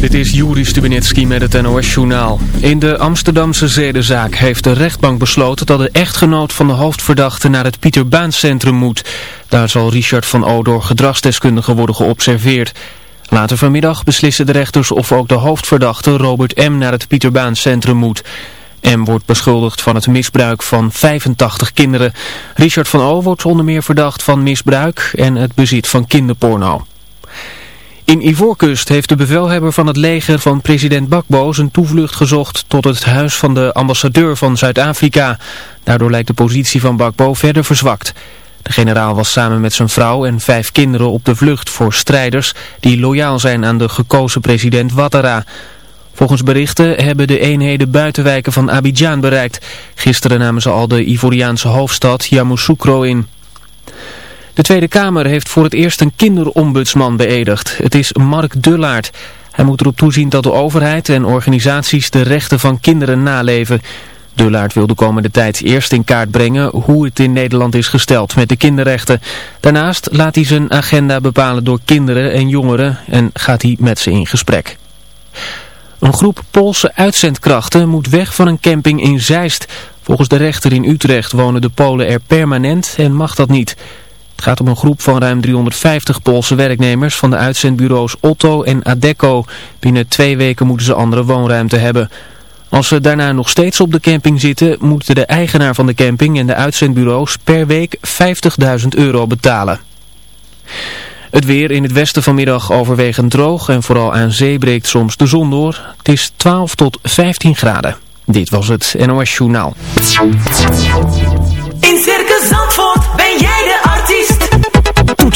Dit is Juri Stubenitski met het NOS-journaal. In de Amsterdamse zedenzaak heeft de rechtbank besloten dat de echtgenoot van de hoofdverdachte naar het Pieter Baan Centrum moet. Daar zal Richard van O door gedragsdeskundigen worden geobserveerd. Later vanmiddag beslissen de rechters of ook de hoofdverdachte Robert M. naar het Pieter Baan Centrum moet. M wordt beschuldigd van het misbruik van 85 kinderen. Richard van O wordt onder meer verdacht van misbruik en het bezit van kinderporno. In Ivoorkust heeft de bevelhebber van het leger van president Bakbo zijn toevlucht gezocht tot het huis van de ambassadeur van Zuid-Afrika. Daardoor lijkt de positie van Bakbo verder verzwakt. De generaal was samen met zijn vrouw en vijf kinderen op de vlucht voor strijders die loyaal zijn aan de gekozen president Ouattara. Volgens berichten hebben de eenheden buitenwijken van Abidjan bereikt. Gisteren namen ze al de Ivoriaanse hoofdstad Yamoussoukro in. De Tweede Kamer heeft voor het eerst een kinderombudsman beëdigd. Het is Mark Dullaert. Hij moet erop toezien dat de overheid en organisaties de rechten van kinderen naleven. Dullaert wil de komende tijd eerst in kaart brengen hoe het in Nederland is gesteld met de kinderrechten. Daarnaast laat hij zijn agenda bepalen door kinderen en jongeren en gaat hij met ze in gesprek. Een groep Poolse uitzendkrachten moet weg van een camping in Zeist. Volgens de rechter in Utrecht wonen de Polen er permanent en mag dat niet. Het gaat om een groep van ruim 350 Poolse werknemers van de uitzendbureaus Otto en Adecco. Binnen twee weken moeten ze andere woonruimte hebben. Als ze daarna nog steeds op de camping zitten, moeten de eigenaar van de camping en de uitzendbureaus per week 50.000 euro betalen. Het weer in het westen vanmiddag overwegend droog en vooral aan zee breekt soms de zon door. Het is 12 tot 15 graden. Dit was het NOS Journaal.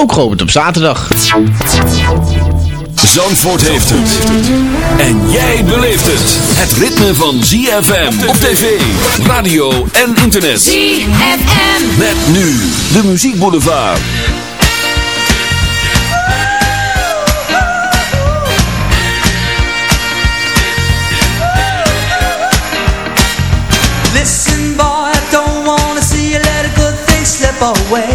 ook geopend op zaterdag. Zandvoort heeft het. En jij beleeft het. Het ritme van ZFM op tv, radio en internet. ZFM. Met nu de muziekboulevard. Listen, boy, I don't wanna see you let a good thing slip away.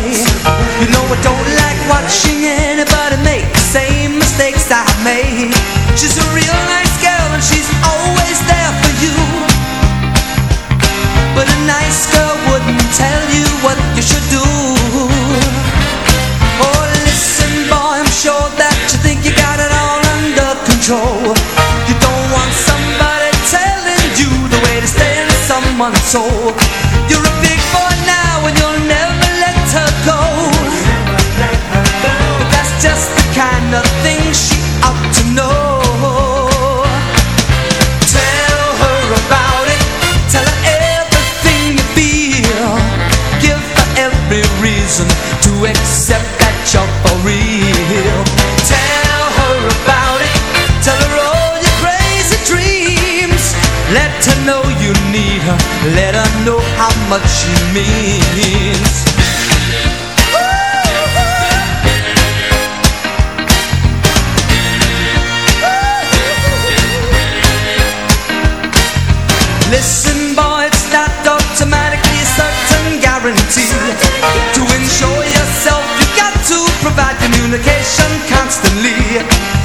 Someone's soul. Let her know how much she means. Listen, boy, it's not automatically a certain guarantee To ensure yourself, you got to provide communication constantly.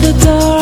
the door.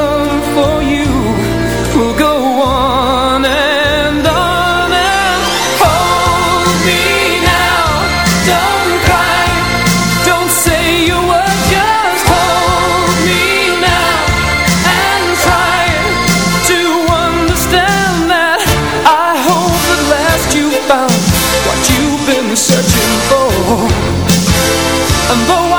And though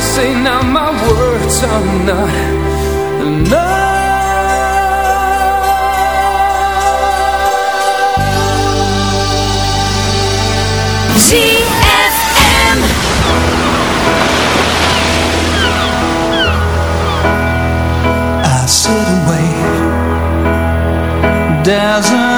say now my words are not enough. I sit and wait. There's a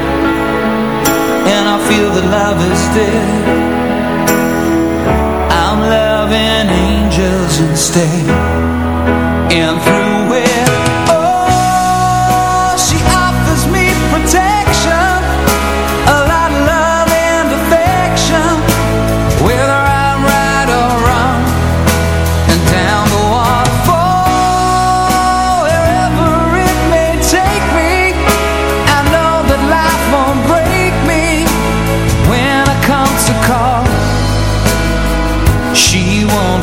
the love is dead. I'm loving angels instead. And through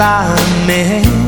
I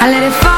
I let it fall.